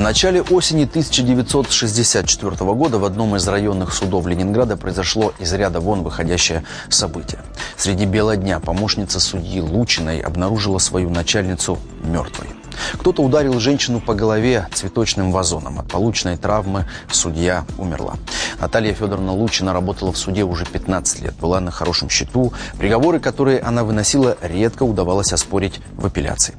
Начале осени 1964 года в одном из районных судов Ленинграда произошло из ряда вон выходящее событие. Среди бела дня помощница судьи Лучиной обнаружила свою начальницу мертвой. Кто-то ударил женщину по голове цветочным вазоном. От полученной травмы судья умерла. Наталья Федоровна Лучина работала в суде уже 15 лет, была на хорошем счету. Приговоры, которые она выносила, редко удавалось оспорить в апелляции.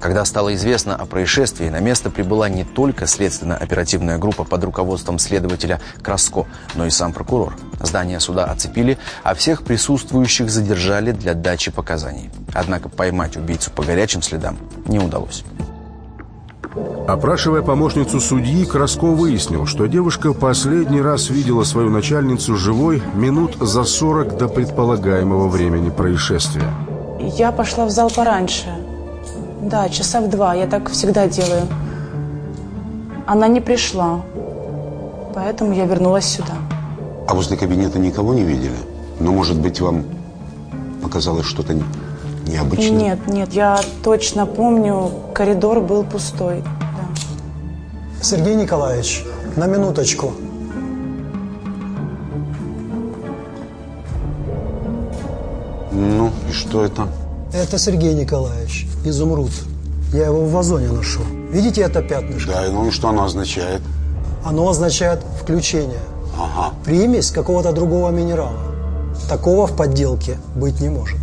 Когда стало известно о происшествии, на место прибыла не только следственно-оперативная группа под руководством следователя Краско, но и сам прокурор. Здание суда оцепили, а всех присутствующих задержали для дачи показаний. Однако поймать убийцу по горячим следам не удалось. Опрашивая помощницу судьи, Краско выяснил, что девушка последний раз видела свою начальницу живой минут за 40 до предполагаемого времени происшествия. Я пошла в зал пораньше. Да, часа в два. Я так всегда делаю. Она не пришла. Поэтому я вернулась сюда. А возле кабинета никого не видели? Но, может быть, вам показалось что-то необычное? Нет, нет, я точно помню, коридор был пустой. Да. Сергей Николаевич, на минуточку. Ну, и что это? Это Сергей Николаевич, изумруд. Я его в вазоне нашел. Видите это пятнышко? Да, ну и что оно означает? Оно означает включение. Ага. Примесь какого-то другого минерала. Такого в подделке быть не может.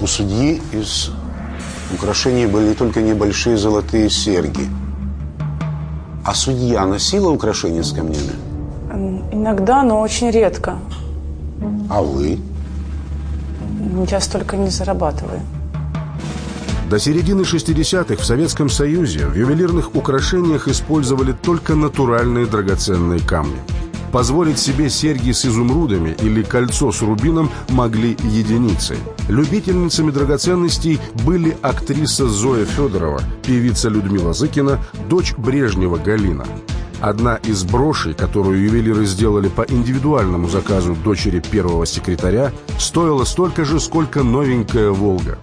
У судьи из украшений были только небольшие золотые серьги. А судья носила украшения с камнями? Иногда, но очень редко. А вы? Я столько не зарабатываю. До середины 60-х в Советском Союзе в ювелирных украшениях использовали только натуральные драгоценные камни. Позволить себе серьги с изумрудами или кольцо с рубином могли единицы. Любительницами драгоценностей были актриса Зоя Федорова, певица Людмила Зыкина, дочь Брежнева Галина. Одна из брошей, которую ювелиры сделали по индивидуальному заказу дочери первого секретаря, стоила столько же, сколько новенькая «Волга».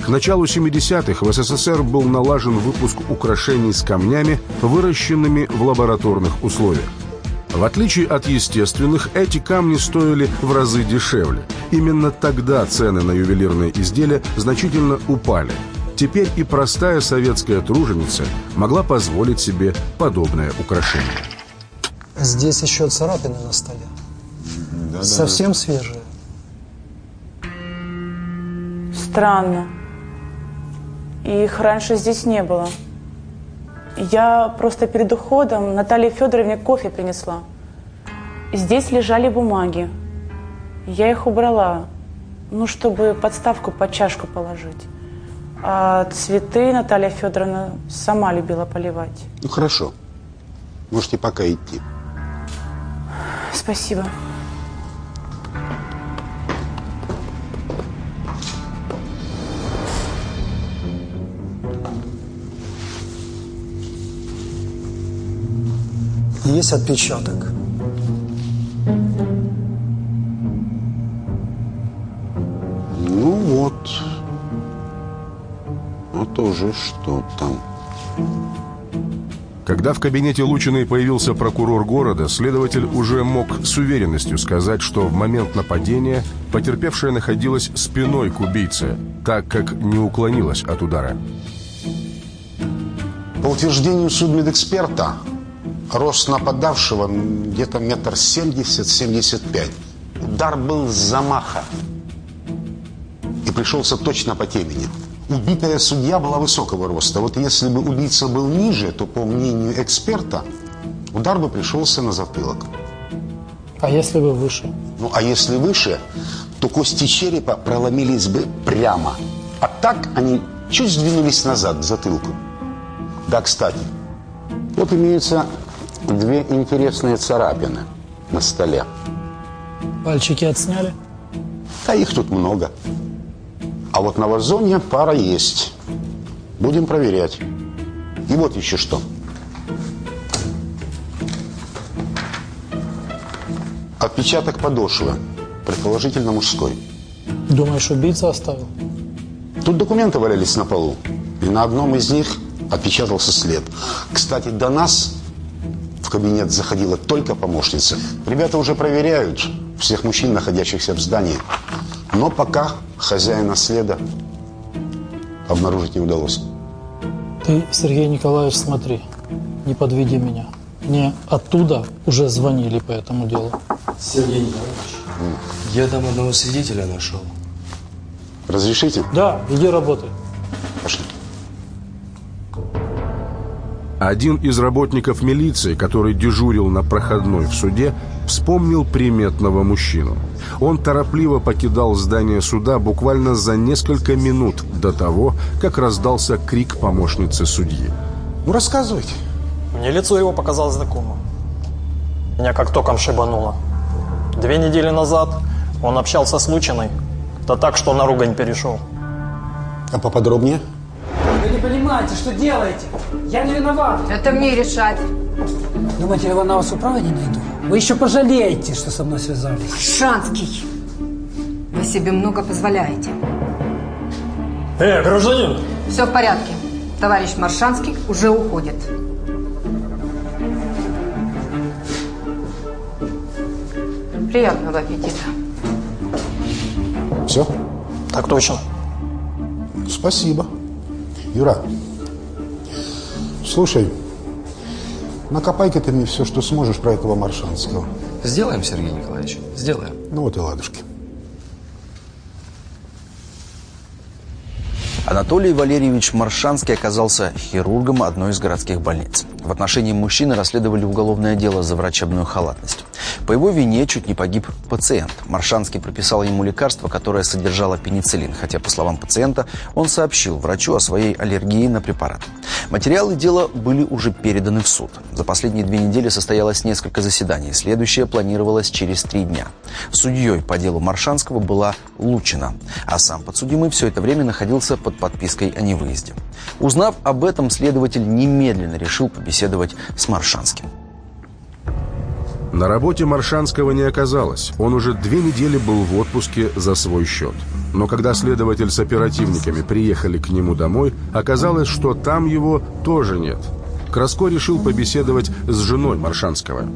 К началу 70-х в СССР был налажен выпуск украшений с камнями, выращенными в лабораторных условиях. В отличие от естественных, эти камни стоили в разы дешевле. Именно тогда цены на ювелирные изделия значительно упали. Теперь и простая советская труженица могла позволить себе подобное украшение. Здесь еще царапины на столе. Да, Совсем да. свежие. Странно. Их раньше здесь не было. Я просто перед уходом Наталье Федоровне кофе принесла. Здесь лежали бумаги. Я их убрала, ну, чтобы подставку под чашку положить. А цветы Наталья Федоровна сама любила поливать. Ну хорошо. Можете пока идти. Спасибо. Есть отпечаток. Ну вот тоже что-то. Когда в кабинете Лучиной появился прокурор города, следователь уже мог с уверенностью сказать, что в момент нападения потерпевшая находилась спиной к убийце, так как не уклонилась от удара. По утверждению судмедэксперта, рост нападавшего где-то метр семьдесят-семьдесят пять. Удар был с замаха и пришелся точно по темени. Убитая судья была высокого роста. Вот если бы убийца был ниже, то, по мнению эксперта, удар бы пришелся на затылок. А если бы выше? Ну, а если выше, то кости черепа проломились бы прямо. А так они чуть сдвинулись назад, к затылку. Да, кстати, вот имеются две интересные царапины на столе. Пальчики отсняли? Да их тут много. А вот на вазоне пара есть. Будем проверять. И вот еще что. Отпечаток подошвы, предположительно мужской. Думаешь, убийца оставил? Тут документы валялись на полу. И на одном из них отпечатался след. Кстати, до нас в кабинет заходила только помощница. Ребята уже проверяют всех мужчин, находящихся в здании. Но пока хозяина следа обнаружить не удалось. Ты, Сергей Николаевич, смотри, не подведи меня. Мне оттуда уже звонили по этому делу. Сергей Николаевич, я там одного свидетеля нашел. Разрешите? Да, иди работай. Пошли. Один из работников милиции, который дежурил на проходной в суде, вспомнил приметного мужчину. Он торопливо покидал здание суда буквально за несколько минут до того, как раздался крик помощницы судьи. Ну, рассказывайте. Мне лицо его показалось знакомым. Меня как током шибануло. Две недели назад он общался с Лучиной. Да так, что на ругань перешел. А поподробнее? Вы не понимаете, что делаете. Я не виноват. Это мне решать. Думаете, я на вас управы не найду? Вы еще пожалеете, что со мной связались. Шанский. Вы себе много позволяете. Э, гражданин! Все в порядке. Товарищ Маршанский уже уходит. Приятного аппетита. Все? Так точно. Спасибо. Юра, слушай, накопай-ка ты мне все, что сможешь про этого Маршанского. Сделаем, Сергей Николаевич, сделаем. Ну вот и ладушки. Анатолий Валерьевич Маршанский оказался хирургом одной из городских больниц. В отношении мужчины расследовали уголовное дело за врачебную халатность. По его вине чуть не погиб пациент. Маршанский прописал ему лекарство, которое содержало пенициллин, хотя, по словам пациента, он сообщил врачу о своей аллергии на препарат. Материалы дела были уже переданы в суд. За последние две недели состоялось несколько заседаний. Следующее планировалось через три дня. Судьей по делу Маршанского была Лучина, а сам подсудимый все это время находился под подпиской о невыезде. Узнав об этом, следователь немедленно решил побеседовать с Маршанским. На работе Маршанского не оказалось. Он уже две недели был в отпуске за свой счет. Но когда следователь с оперативниками приехали к нему домой, оказалось, что там его тоже нет. Краско решил побеседовать с женой Маршанского.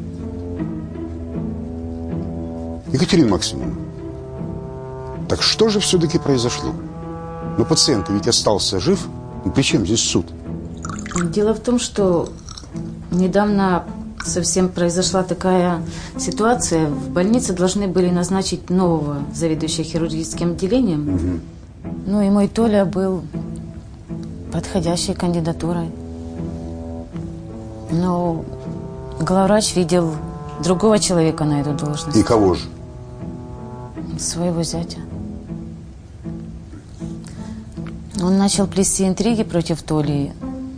Екатерина Максимовна, так что же все-таки произошло? Но пациент ведь остался жив. При чем здесь суд? Дело в том, что недавно совсем произошла такая ситуация. В больнице должны были назначить нового заведующего хирургическим отделением. Угу. Ну и мой Толя был подходящей кандидатурой. Но главврач видел другого человека на эту должность. И кого же? Своего зятя. Он начал плести интриги против Толи.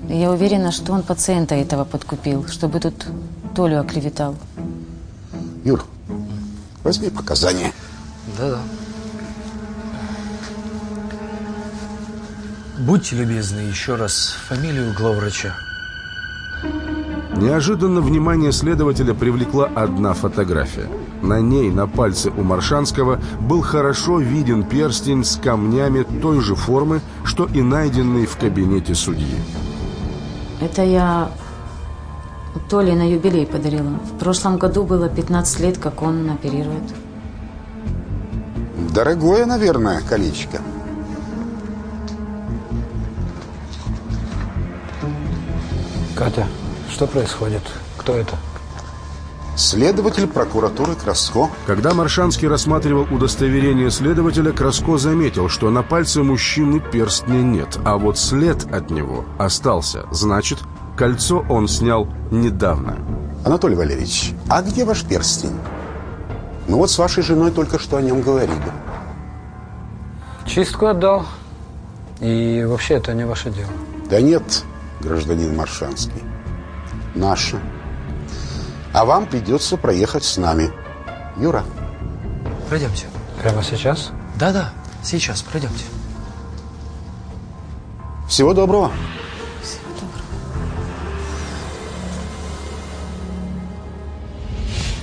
Я уверена, что он пациента этого подкупил, чтобы тут Толю оклеветал. Юр, возьми показания. Да-да. Будьте любезны, еще раз фамилию главврача. Неожиданно внимание следователя привлекла одна фотография. На ней, на пальце у Маршанского, был хорошо виден перстень с камнями той же формы, что и найденный в кабинете судьи. Это я Толе на юбилей подарила. В прошлом году было 15 лет, как он оперирует. Дорогое, наверное, колечко. Катя, что происходит? Кто это? Следователь прокуратуры Краско. Когда Маршанский рассматривал удостоверение следователя, Краско заметил, что на пальце мужчины перстня нет, а вот след от него остался. Значит, кольцо он снял недавно. Анатолий Валерьевич, а где ваш перстень? Мы вот с вашей женой только что о нем говорили. Чистку отдал. И вообще это не ваше дело. Да нет, гражданин Маршанский. Наше. А вам придется проехать с нами. Юра. Пройдемте. Прямо сейчас? Да-да, сейчас, пройдемте. Всего доброго.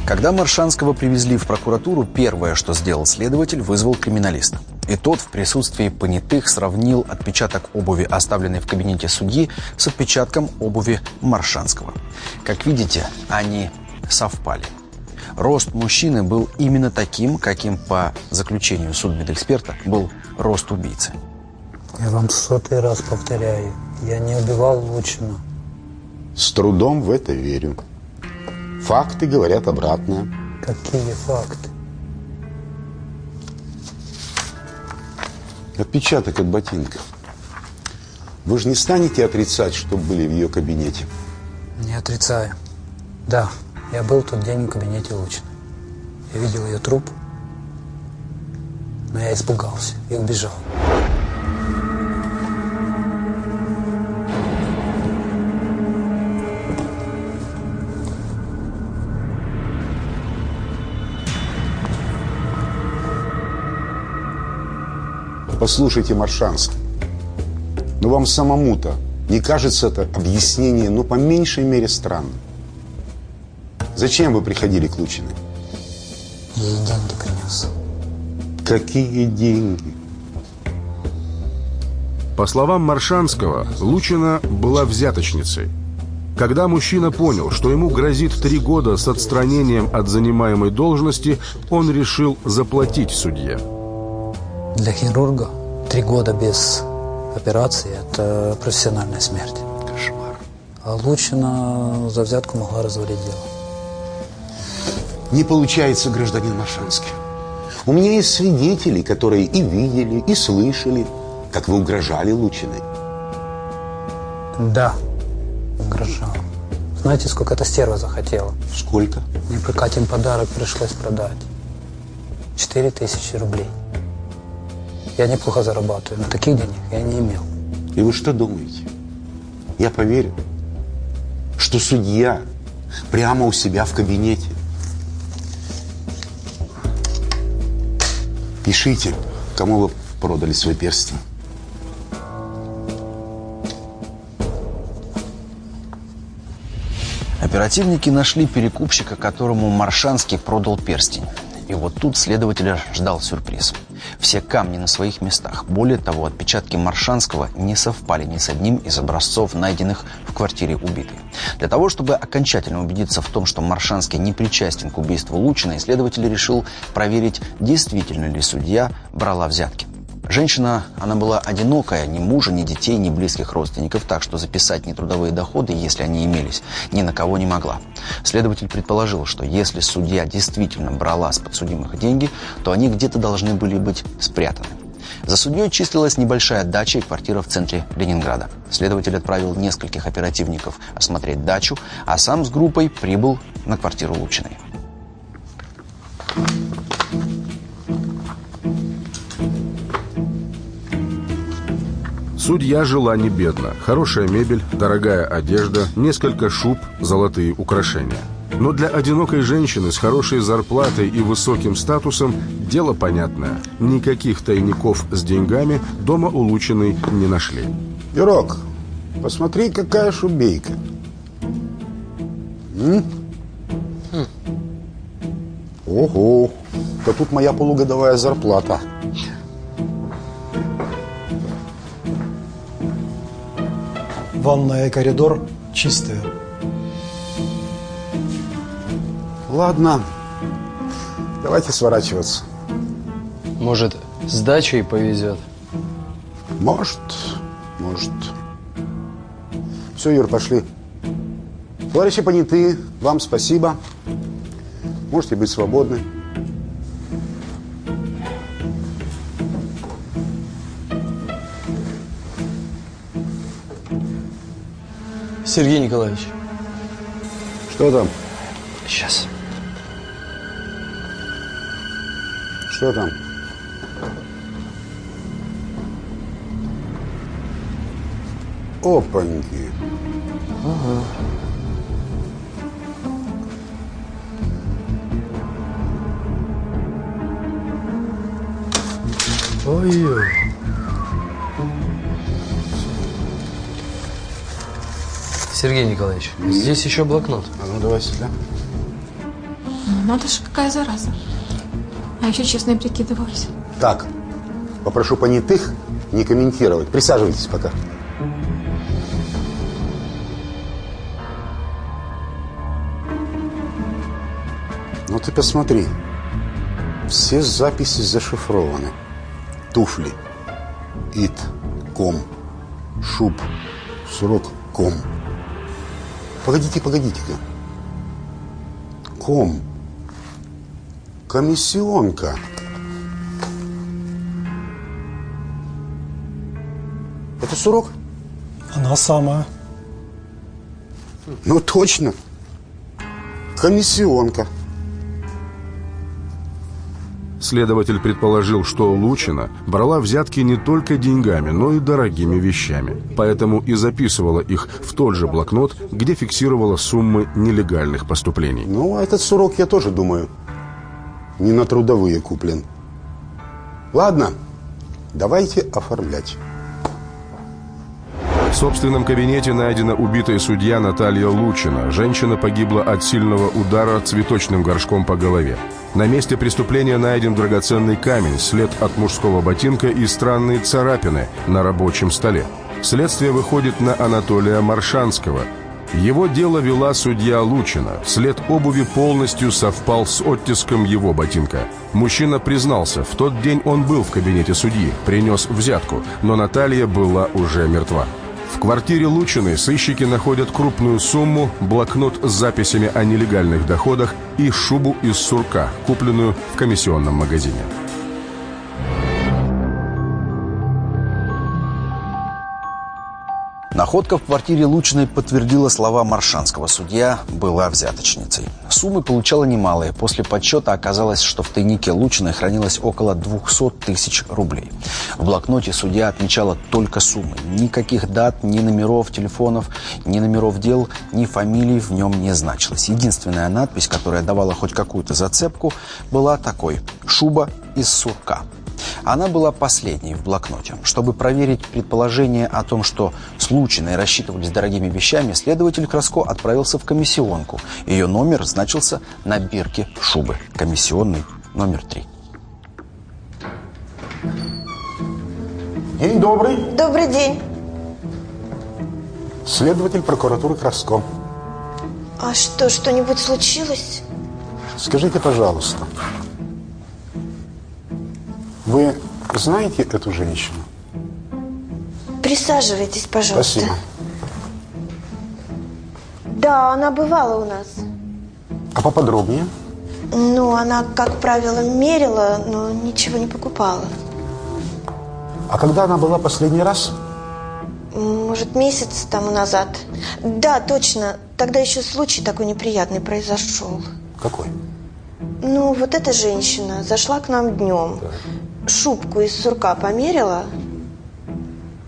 Когда Маршанского привезли в прокуратуру, первое, что сделал следователь, вызвал криминалиста. И тот в присутствии понятых сравнил отпечаток обуви, оставленный в кабинете судьи, с отпечатком обуви Маршанского. Как видите, они совпали. Рост мужчины был именно таким, каким, по заключению судмедэксперта, был рост убийцы. Я вам сотый раз повторяю, я не убивал Лучина. С трудом в это верю. Факты говорят обратное. Какие факты? Отпечаток от ботинка. Вы же не станете отрицать, что были в ее кабинете? Не отрицаю. Да, я был тот день в кабинете Лучина. Я видел ее труп, но я испугался и убежал. Послушайте, Маршанский, ну вам самому-то не кажется это объяснение, ну, по меньшей мере, странным? Зачем вы приходили к Лучиной? Ей деньги принес. Какие деньги? По словам Маршанского, Лучина была взяточницей. Когда мужчина понял, что ему грозит три года с отстранением от занимаемой должности, он решил заплатить судье. Для хирурга три года без операции – это профессиональная смерть. Кошмар. А Лучина за взятку могла развалить дело. Не получается, гражданин Маршанский. У меня есть свидетели, которые и видели, и слышали, как вы угрожали Лучиной. Да, угрожал. Знаете, сколько эта стерва захотела? Сколько? Мне Катин подарок пришлось продать. Четыре тысячи рублей. Я неплохо зарабатываю, но таких денег я не имел. И вы что думаете? Я поверю, что судья прямо у себя в кабинете Пишите, кому вы продали свой перстень. Оперативники нашли перекупщика, которому Маршанский продал перстень. И вот тут следователя ждал сюрприз. Все камни на своих местах. Более того, отпечатки Маршанского не совпали ни с одним из образцов, найденных в квартире убитой. Для того, чтобы окончательно убедиться в том, что Маршанский не причастен к убийству Лучина, исследователь решил проверить, действительно ли судья брала взятки. Женщина, она была одинокая, ни мужа, ни детей, ни близких родственников, так что записать нетрудовые доходы, если они имелись, ни на кого не могла. Следователь предположил, что если судья действительно брала с подсудимых деньги, то они где-то должны были быть спрятаны. За судьей числилась небольшая дача и квартира в центре Ленинграда. Следователь отправил нескольких оперативников осмотреть дачу, а сам с группой прибыл на квартиру Лучиной. Судья жила не бедно. Хорошая мебель, дорогая одежда, несколько шуб, золотые украшения. Но для одинокой женщины с хорошей зарплатой и высоким статусом дело понятное. Никаких тайников с деньгами дома у Лучиной не нашли. Юрок, посмотри, какая шубейка. М? Ого, да тут моя полугодовая зарплата. Ванная и коридор чистые. Ладно, давайте сворачиваться. Может, с дачей повезет? Может, может. Все, Юр, пошли. Товарищи понятые, вам спасибо. Можете быть свободны. Сергей Николаевич. Что там? Сейчас. Что там? Опаньки. Ага. Ой-ой. Сергей Николаевич, здесь еще блокнот. А ну давай сюда. Ну, надо же, какая зараза. А еще честно прикидывалась. Так, попрошу понятых не комментировать. Присаживайтесь пока. Ну ты посмотри. Все записи зашифрованы. Туфли. Ит. Ком. Шуб. Срок. Ком. Погодите, погодите-ка. Ком. Комиссионка. Это сурок? Она самая. Ну точно. Комиссионка. Следователь предположил, что Лучина брала взятки не только деньгами, но и дорогими вещами. Поэтому и записывала их в тот же блокнот, где фиксировала суммы нелегальных поступлений. Ну, а этот сурок, я тоже думаю, не на трудовые куплен. Ладно, давайте оформлять. В собственном кабинете найдена убитая судья Наталья Лучина. Женщина погибла от сильного удара цветочным горшком по голове. На месте преступления найден драгоценный камень, след от мужского ботинка и странные царапины на рабочем столе. Следствие выходит на Анатолия Маршанского. Его дело вела судья Лучина. След обуви полностью совпал с оттиском его ботинка. Мужчина признался, в тот день он был в кабинете судьи, принес взятку, но Наталья была уже мертва. В квартире Лучиной сыщики находят крупную сумму, блокнот с записями о нелегальных доходах и шубу из сурка, купленную в комиссионном магазине. Находка в квартире Лучиной подтвердила слова Маршанского. Судья была взяточницей. Суммы получала немалые. После подсчета оказалось, что в тайнике Лучиной хранилось около 200 тысяч рублей. В блокноте судья отмечала только суммы. Никаких дат, ни номеров телефонов, ни номеров дел, ни фамилий в нем не значилось. Единственная надпись, которая давала хоть какую-то зацепку, была такой «Шуба из сурка». Она была последней в блокноте. Чтобы проверить предположение о том, что с Лучиной рассчитывались дорогими вещами, следователь Краско отправился в комиссионку. Ее номер значился на бирке шубы. Комиссионный номер три. День добрый. Добрый день. Следователь прокуратуры Краско. А что, что-нибудь случилось? Скажите, пожалуйста, вы знаете эту женщину? Присаживайтесь, пожалуйста. Спасибо. Да, она бывала у нас. А поподробнее? Ну, она, как правило, мерила, но ничего не покупала. А когда она была последний раз? Может, месяц тому назад. Да, точно. Тогда еще случай такой неприятный произошел. Какой? Ну, вот эта женщина зашла к нам днем. Шубку из сурка померила,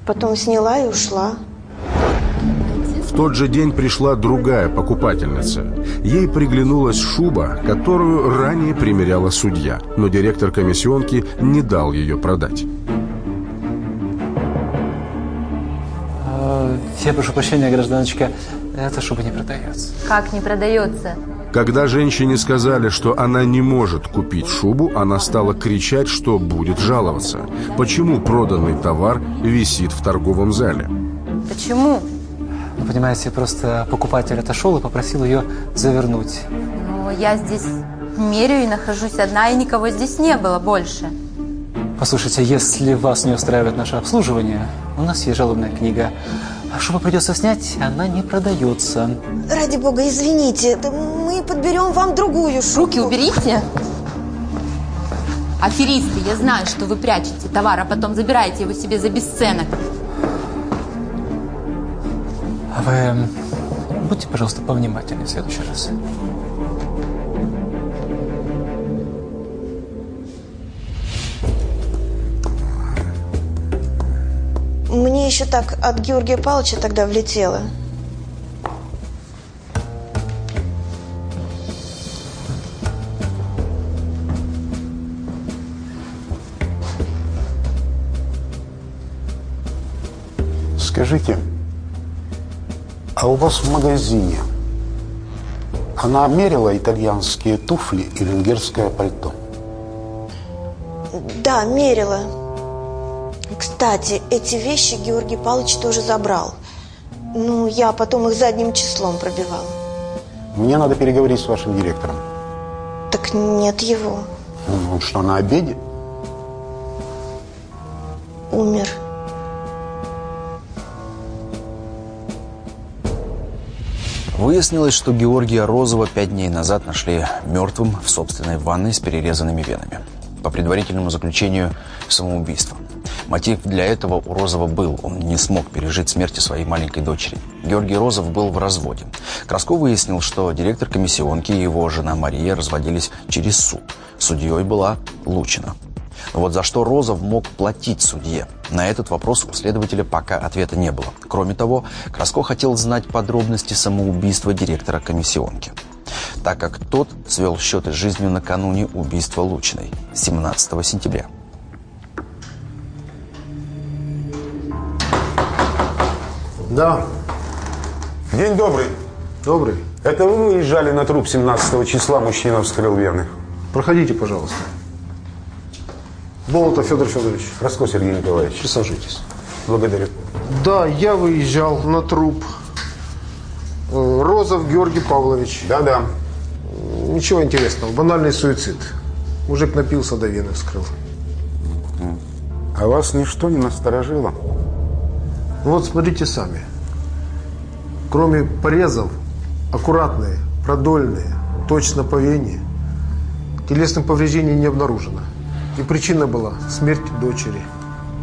потом сняла и ушла. В тот же день пришла другая покупательница. Ей приглянулась шуба, которую ранее примеряла судья, но директор комиссионки не дал ее продать. А, Я прошу прощения, гражданочка. Эта шуба не продается. Как не продается? Когда женщине сказали, что она не может купить шубу, она стала кричать, что будет жаловаться. Почему проданный товар висит в торговом зале? Почему? Ну, понимаете, просто покупатель отошел и попросил ее завернуть. Ну, я здесь меряю и нахожусь одна, и никого здесь не было больше. Послушайте, если вас не устраивает наше обслуживание, у нас есть жалобная книга. А шубу придется снять, она не продается. Ради бога, извините, мы подберем вам другую шубу. Руки уберите. Аферисты, я знаю, что вы прячете товар, а потом забираете его себе за бесценок. А вы будьте, пожалуйста, повнимательнее в следующий раз. Мне еще так от Георгия Павловича тогда влетело. Скажите, а у вас в магазине она мерила итальянские туфли и венгерское пальто? Да, мерила. Кстати, эти вещи Георгий Павлович тоже забрал. Ну, я потом их задним числом пробивала. Мне надо переговорить с вашим директором. Так нет его. Он что, на обеде? Умер. Выяснилось, что Георгия Розова пять дней назад нашли мертвым в собственной ванной с перерезанными венами. По предварительному заключению самоубийство. Мотив для этого у Розова был. Он не смог пережить смерти своей маленькой дочери. Георгий Розов был в разводе. Краско выяснил, что директор комиссионки и его жена Мария разводились через суд. Судьей была Лучина. Но вот за что Розов мог платить судье? На этот вопрос у следователя пока ответа не было. Кроме того, Краско хотел знать подробности самоубийства директора комиссионки так как тот свел счеты с жизнью накануне убийства Лучиной 17 сентября. Да. День добрый. Добрый. Это вы выезжали на труп 17 числа, мужчина вскрыл вены. Проходите, пожалуйста. Болотов Федор Федорович. Роско Сергей Николаевич. Присаживайтесь. Благодарю. Да, я выезжал на труп. Э, Розов Георгий Павлович. Да-да. Ничего интересного. Банальный суицид. Мужик напился, до вены вскрыл. А вас ничто не насторожило? Вот смотрите сами. Кроме порезов, аккуратные, продольные, точно по вене, телесных повреждений не обнаружено. И причина была смерть дочери.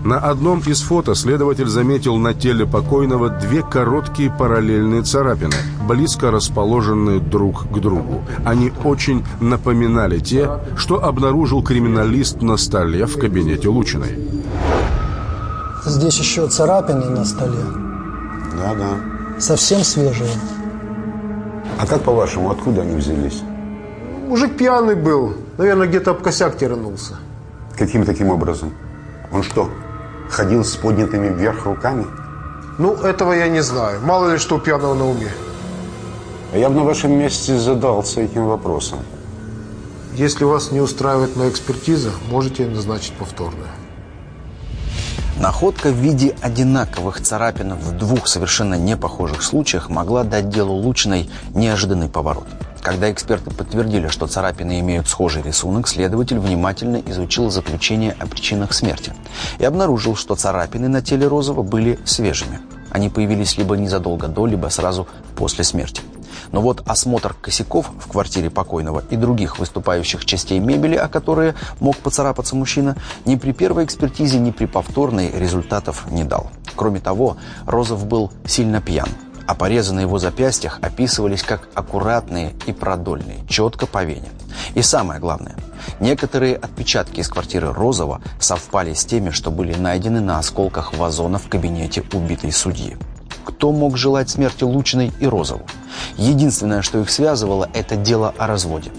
На одном из фото следователь заметил на теле покойного две короткие параллельные царапины, близко расположенные друг к другу. Они очень напоминали те, что обнаружил криминалист на столе в кабинете Лучиной. Здесь еще царапины на столе. Да-да. Совсем свежие. А как по-вашему, откуда они взялись? Мужик пьяный был. Наверное, где-то об косяк тернулся. Каким таким образом? Он что, ходил с поднятыми вверх руками? Ну, этого я не знаю. Мало ли что у пьяного на уме. А я бы на вашем месте задался этим вопросом. Если вас не устраивает моя экспертиза, можете назначить повторную. Находка в виде одинаковых царапин в двух совершенно непохожих случаях могла дать делу Лучиной неожиданный поворот. Когда эксперты подтвердили, что царапины имеют схожий рисунок, следователь внимательно изучил заключение о причинах смерти и обнаружил, что царапины на теле Розова были свежими. Они появились либо незадолго до, либо сразу после смерти. Но вот осмотр косяков в квартире покойного и других выступающих частей мебели, о которые мог поцарапаться мужчина, ни при первой экспертизе, ни при повторной результатов не дал. Кроме того, Розов был сильно пьян, а порезы на его запястьях описывались как аккуратные и продольные, четко по вене. И самое главное, некоторые отпечатки из квартиры Розова совпали с теми, что были найдены на осколках вазона в кабинете убитой судьи. Кто мог желать смерти Лучиной и Розову? Единственное, что их связывало, это дело о разводе.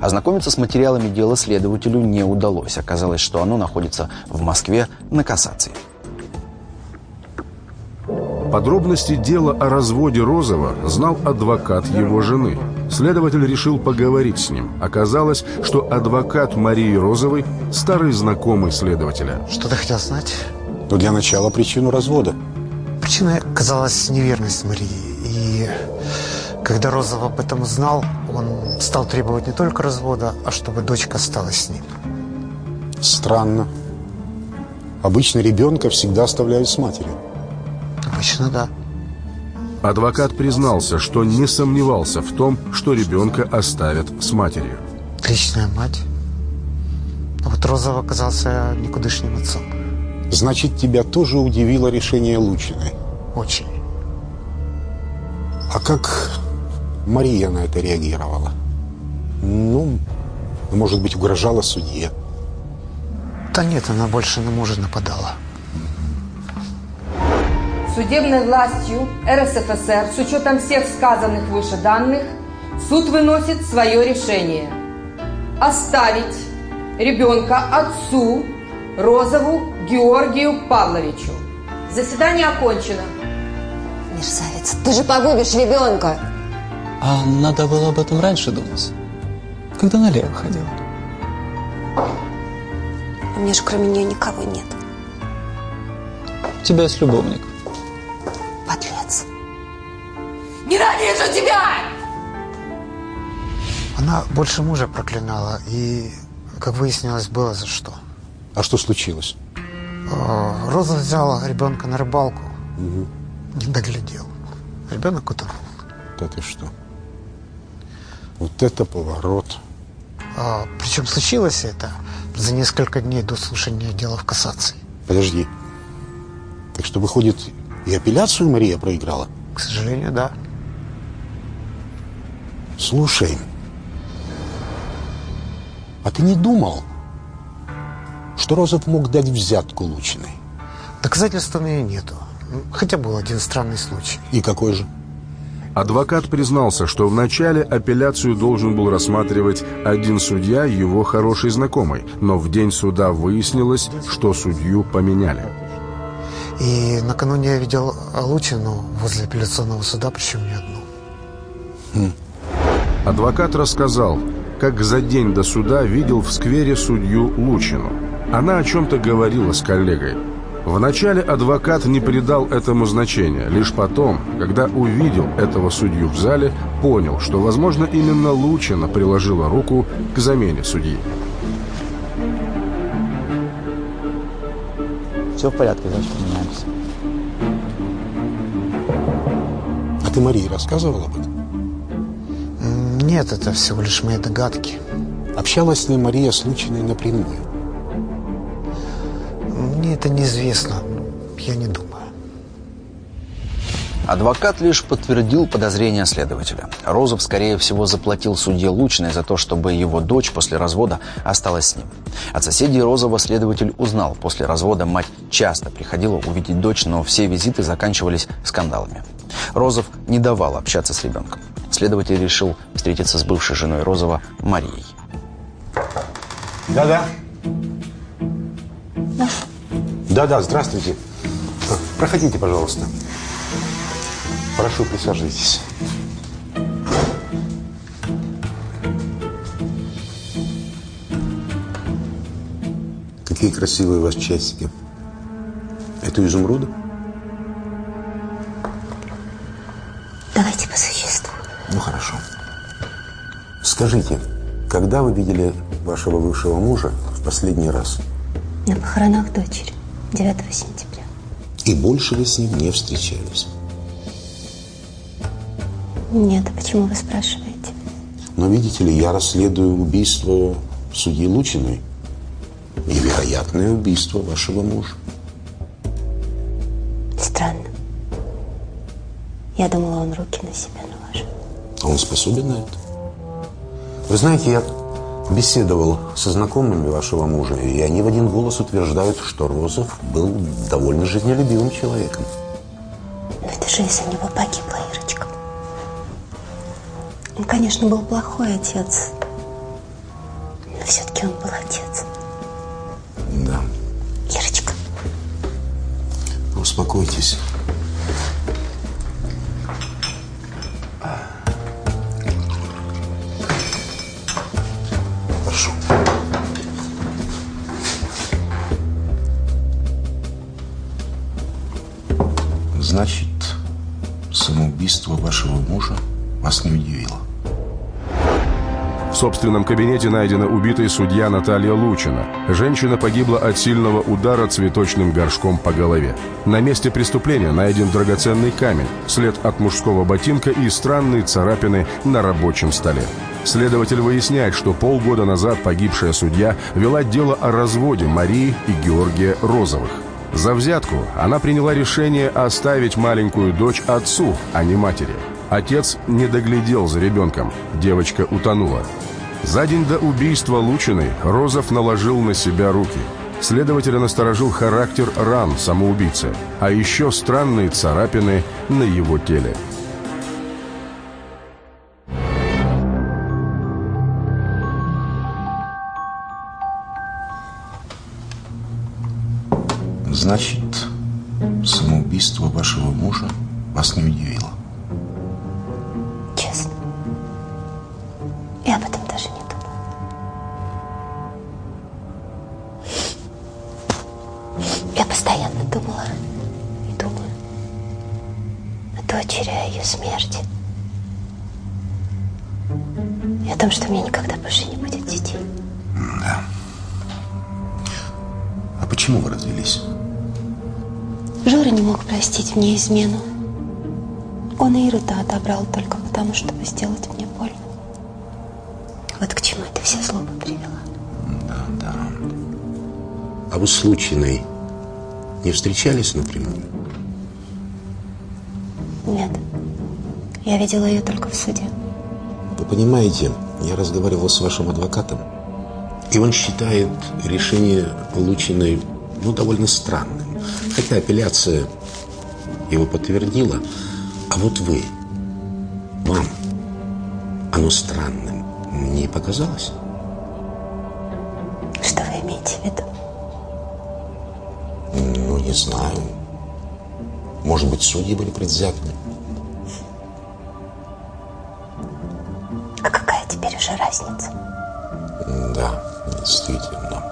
Ознакомиться с материалами дела следователю не удалось. Оказалось, что оно находится в Москве на кассации. Подробности дела о разводе Розова знал адвокат его жены. Следователь решил поговорить с ним. Оказалось, что адвокат Марии Розовой – старый знакомый следователя. Что ты хотел знать? Ну, для начала причину развода. Причиной оказалась неверность Марии. И когда Розов об этом узнал, он стал требовать не только развода, а чтобы дочка осталась с ним. Странно. Обычно ребенка всегда оставляют с матерью. Обычно да. Адвокат признался, что не сомневался в том, что ребенка оставят с матерью. Отличная мать. А вот Розов оказался никудышним отцом. Значит, тебя тоже удивило решение Лучиной? Очень. А как Мария на это реагировала? Ну, может быть, угрожала судье? Да нет, она больше на мужа нападала. Судебной властью РСФСР с учетом всех сказанных выше данных суд выносит свое решение. Оставить ребенка отцу Розову Георгию Павловичу. Заседание окончено. Мерзавец, ты же погубишь ребенка. А надо было об этом раньше думать. Когда налево ходила. У меня же кроме нее никого нет. У тебя есть любовник. Подлец. Ненавижу тебя! Она больше мужа проклинала, и, как выяснилось, было за что. А что случилось? Э, Роза взяла ребенка на рыбалку, не доглядел. Ребенок утонул. Да ты что? Вот это поворот. А, причем случилось это за несколько дней до слушания дела в кассации. Подожди. Так что, выходит, и апелляцию Мария проиграла? К сожалению, да. Слушай, а ты не думал, что Розов мог дать взятку Лучиной? Доказательств у нее нету. Хотя был один странный случай. И какой же? Адвокат признался, что вначале апелляцию должен был рассматривать один судья, его хороший знакомый, но в день суда выяснилось, что судью поменяли. И накануне я видел Лучину возле апелляционного суда, причем не одну. Адвокат рассказал, как за день до суда видел в сквере судью Лучину. Она о чем-то говорила с коллегой. Вначале адвокат не придал этому значения. Лишь потом, когда увидел этого судью в зале, понял, что, возможно, именно Лучина приложила руку к замене судьи. Все в порядке, значит, меняемся. А ты Марии рассказывал об этом? Нет, это всего лишь мои догадки. Общалась ли Мария с Лучиной напрямую? Мне это неизвестно. Я не думаю. Адвокат лишь подтвердил подозрения следователя. Розов, скорее всего, заплатил судье Лучиной за то, чтобы его дочь после развода осталась с ним. От соседей Розова следователь узнал. После развода мать часто приходила увидеть дочь, но все визиты заканчивались скандалами. Розов не давал общаться с ребенком. Следователь решил встретиться с бывшей женой Розова Марией. Да-да. Да-да, здравствуйте. Проходите, пожалуйста. Прошу, присаживайтесь. Какие красивые у вас часики. Это изумруды? Давайте по существу. Ну, хорошо. Скажите, когда вы видели вашего бывшего мужа в последний раз? На похоронах дочери. 9 сентября. И больше вы с ним не встречались? Нет, а почему вы спрашиваете? Но, видите ли, я расследую убийство судьи Лучиной и вероятное убийство вашего мужа. Странно. Я думала, он руки на себя наложил. А он способен на это? Вы знаете, я беседовал со знакомыми вашего мужа, и они в один голос утверждают, что Розов был довольно жизнелюбивым человеком. Но это же из-за него погибла Ирочка. Он, конечно, был плохой отец. Но все-таки он был отец. Да. Ирочка, Успокойтесь. Собственном кабинете найдена убитая судья Наталья Лучина. Женщина погибла от сильного удара цветочным горшком по голове. На месте преступления найден драгоценный камень, след от мужского ботинка и странные царапины на рабочем столе. Следователь выясняет, что полгода назад погибшая судья вела дело о разводе Марии и Георгия Розовых. За взятку она приняла решение оставить маленькую дочь отцу, а не матери. Отец не доглядел за ребенком. Девочка утонула. За день до убийства Лучиной Розов наложил на себя руки. Следователя насторожил характер ран самоубийцы, а еще странные царапины на его теле. Значит, самоубийство вашего мужа вас не удивило? Измену. Он и Иру-то отобрал только потому, чтобы сделать мне больно. Вот к чему эта вся злоба привела. Да, да. А вы с Лучиной не встречались напрямую? Нет. Я видела ее только в суде. Вы понимаете, я разговаривал с вашим адвокатом, и он считает решение Лучиной ну, довольно странным. Хотя апелляция его подтвердила. А вот вы, вам, оно странным не показалось? Что вы имеете в виду? Ну, не знаю. Может быть, судьи были предвзятыми. А какая теперь уже разница? Да, действительно.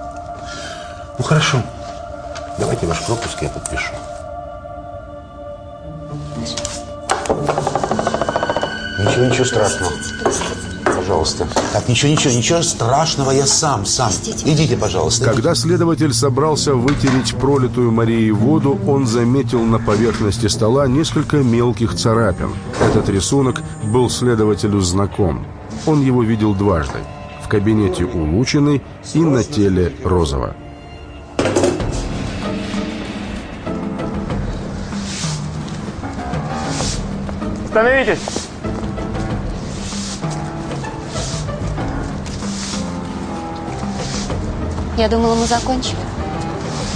Ну, хорошо. Давайте ваш пропуск я подпишу. Ничего, ничего страшного. Пожалуйста. Так, ничего, ничего, ничего страшного, я сам, сам. Идите, пожалуйста. Когда следователь собрался вытереть пролитую Марией воду, он заметил на поверхности стола несколько мелких царапин. Этот рисунок был следователю знаком. Он его видел дважды. В кабинете у Лучиной и на теле Розова. Остановитесь! Я думала, мы закончили.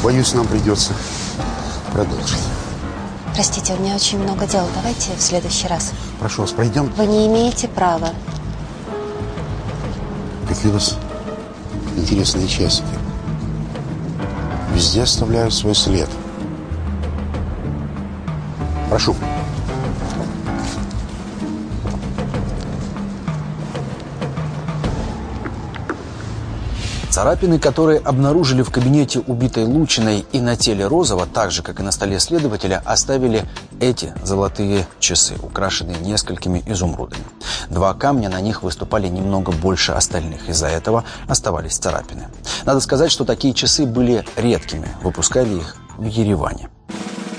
Боюсь, нам придется продолжить. Простите, у меня очень много дел. Давайте в следующий раз. Прошу вас, пройдем. Вы не имеете права. Какие у вас интересные часики. Везде оставляют свой след. Прошу. Царапины, которые обнаружили в кабинете убитой Лучиной и на теле Розова, так же, как и на столе следователя, оставили эти золотые часы, украшенные несколькими изумрудами. Два камня на них выступали немного больше остальных, из-за этого оставались царапины. Надо сказать, что такие часы были редкими, выпускали их в Ереване.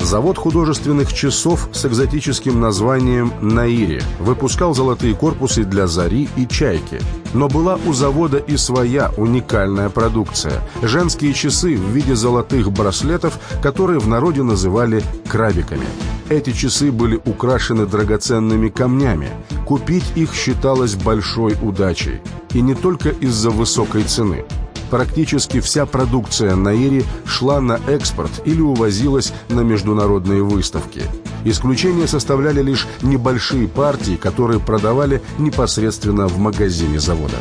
Завод художественных часов с экзотическим названием «Наири» выпускал золотые корпусы для «Зари» и «Чайки». Но была у завода и своя уникальная продукция – женские часы в виде золотых браслетов, которые в народе называли «крабиками». Эти часы были украшены драгоценными камнями. Купить их считалось большой удачей. И не только из-за высокой цены – Практически вся продукция Наири шла на экспорт или увозилась на международные выставки. Исключение составляли лишь небольшие партии, которые продавали непосредственно в магазине завода.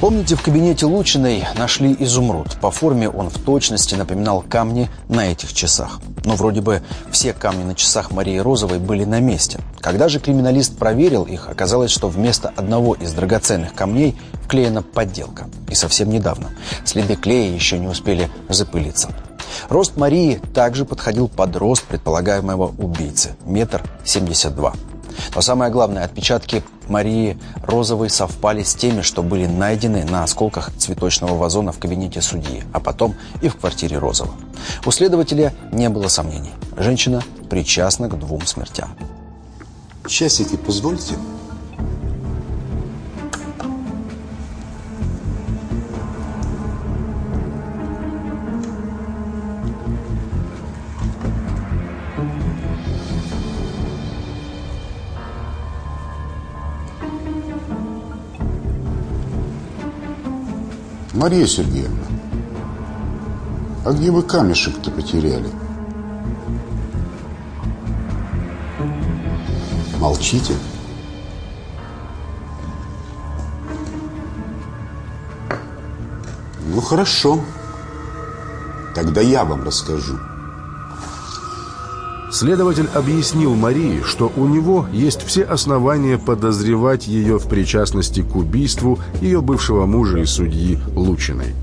Помните, в кабинете Лучиной нашли изумруд. По форме он в точности напоминал камни на этих часах. Но вроде бы все камни на часах Марии Розовой были на месте. Когда же криминалист проверил их, оказалось, что вместо одного из драгоценных камней вклеена подделка. И совсем недавно. Следы клея еще не успели запылиться. Рост Марии также подходил под рост предполагаемого убийцы – метр семьдесят два. Но самое главное, отпечатки Марии Розовой совпали с теми, что были найдены на осколках цветочного вазона в кабинете судьи, а потом и в квартире Розова. У следователя не было сомнений. Женщина причастна к двум смертям. Часики позвольте. Мария Сергеевна, а где вы камешек-то потеряли? Молчите? Ну, хорошо. Тогда я вам расскажу. Следователь объяснил Марии, что у него есть все основания подозревать ее в причастности к убийству ее бывшего мужа и судьи Лучиной.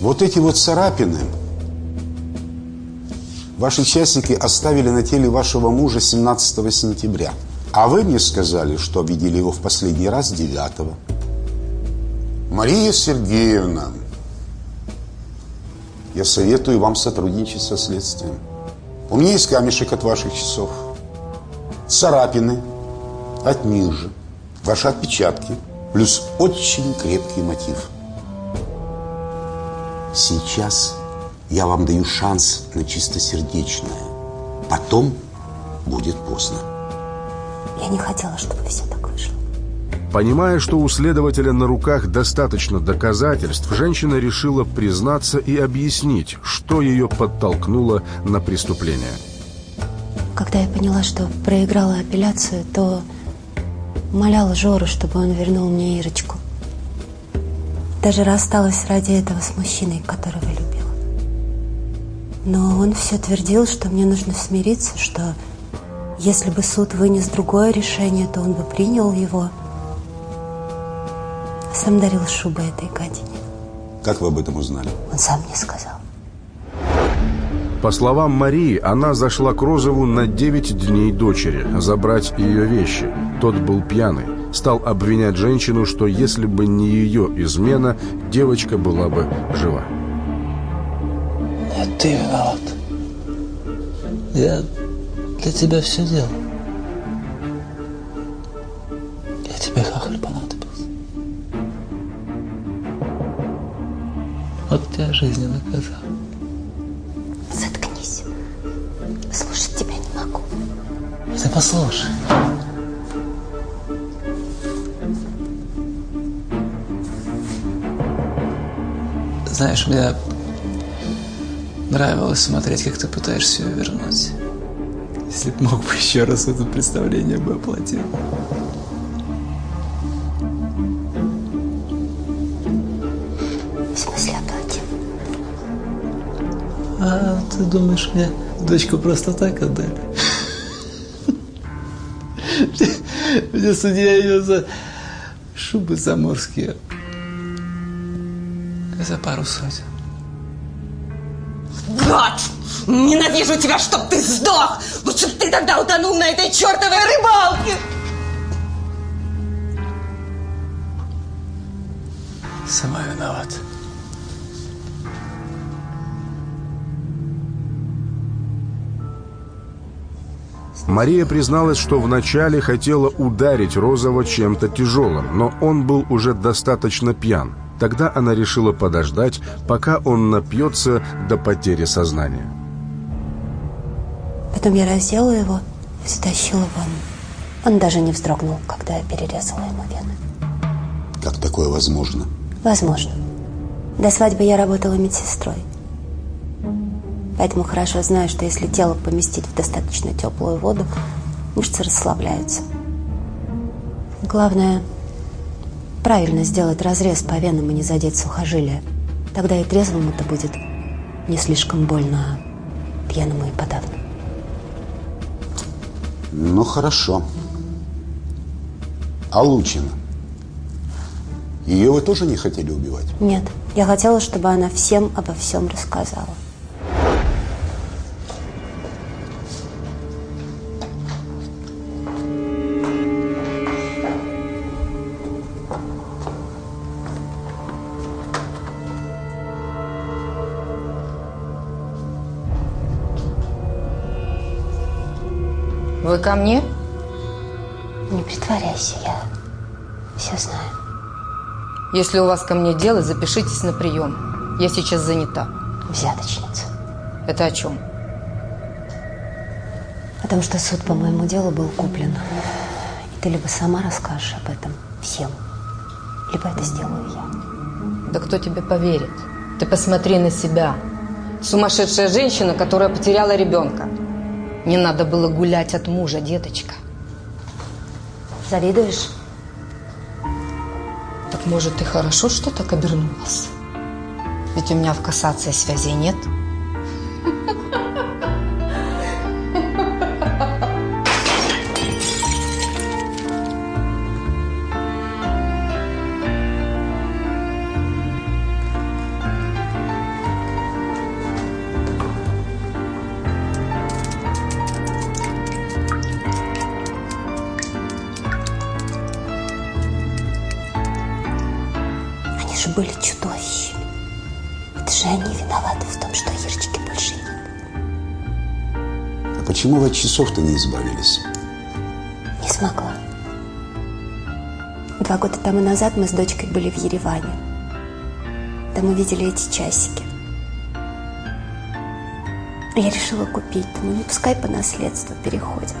Вот эти вот царапины ваши частники оставили на теле вашего мужа 17 сентября. А вы мне сказали, что видели его в последний раз 9 Мария Сергеевна, я советую вам сотрудничать со следствием. У меня есть камешек от ваших часов, царапины от них же, ваши отпечатки, плюс очень крепкий мотив. Сейчас я вам даю шанс на чистосердечное. Потом будет поздно. Я не хотела, чтобы все так вышло. Понимая, что у следователя на руках достаточно доказательств, женщина решила признаться и объяснить, что ее подтолкнуло на преступление. Когда я поняла, что проиграла апелляцию, то моляла Жору, чтобы он вернул мне Ирочку. Даже рассталась ради этого с мужчиной, которого любила. Но он все твердил, что мне нужно смириться, что если бы суд вынес другое решение, то он бы принял его. Сам дарил шубы этой гадине. Как вы об этом узнали? Он сам мне сказал. По словам Марии, она зашла к Розову на 9 дней дочери, забрать ее вещи. Тот был пьяный. Стал обвинять женщину, что если бы не ее измена, девочка была бы жива. Нет, ты виноват. Я для тебя все делал. И наказал. Заткнись. Слушать тебя не могу. Ты послушай. Знаешь, мне нравилось смотреть, как ты пытаешься ее вернуть. Если б мог бы еще раз это представление бы оплатил. Ты думаешь, мне дочку просто так отдали? Мне судья ее за шубы заморские. За пару сотен. Гад! Ненавижу тебя, чтоб ты сдох! Лучше ты тогда утонул на этой чертовой рыбалке! Сама виновата. Мария призналась, что вначале хотела ударить Розова чем-то тяжелым, но он был уже достаточно пьян. Тогда она решила подождать, пока он напьется до потери сознания. Потом я раздела его и затащила вон. Он даже не вздрогнул, когда я перерезала ему вены. Как такое возможно? Возможно. До свадьбы я работала медсестрой. Поэтому хорошо знаю, что если тело поместить в достаточно теплую воду, мышцы расслабляются. Главное, правильно сделать разрез по венам и не задеть сухожилия. Тогда и трезвому-то будет не слишком больно, а пьяному и подавно. Ну, хорошо. А Лучина? Ее вы тоже не хотели убивать? Нет, я хотела, чтобы она всем обо всем рассказала. Вы ко мне? Не притворяйся, я все знаю. Если у вас ко мне дело, запишитесь на прием. Я сейчас занята. Взяточница. Это о чем? О том, что суд по моему делу был куплен. И ты либо сама расскажешь об этом всем, либо это сделаю я. Да кто тебе поверит? Ты посмотри на себя. Сумасшедшая женщина, которая потеряла ребенка. Не надо было гулять от мужа, деточка. Завидуешь? Так может и хорошо, что так обернулась? Ведь у меня в кассации связей нет. Они же были чудовищами. Это же они виноваты в том, что Ирочки больше нет. А почему вы от часов-то не избавились? Не смогла. Два года тому назад мы с дочкой были в Ереване. Там увидели эти часики. Я решила купить. Думаю, ну пускай по наследству переходят.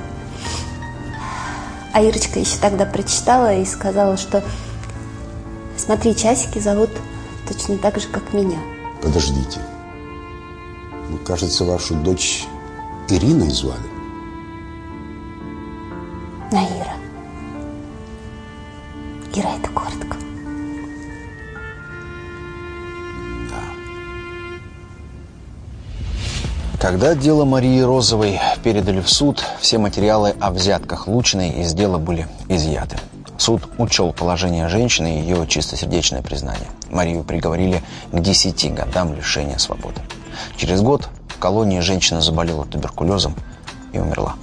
А Ирочка еще тогда прочитала и сказала, что смотри, часики зовут точно так же, как меня. Подождите. Ну, кажется, вашу дочь Ириной звали. Наира. Ира это коротко. Когда дело Марии Розовой передали в суд, все материалы о взятках Лучиной из дела были изъяты. Суд учел положение женщины и ее чистосердечное признание. Марию приговорили к 10 годам лишения свободы. Через год в колонии женщина заболела туберкулезом и умерла.